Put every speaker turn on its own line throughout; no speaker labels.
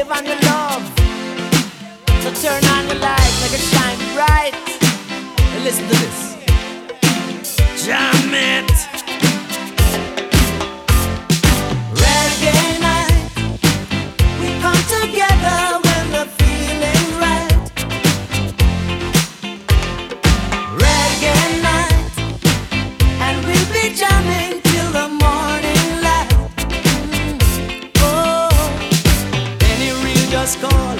wave on your love. So turn on your light, make it shine bright. And listen to this. just call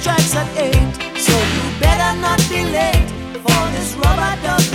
strikes at eight, so you better not be late for this rubber duck.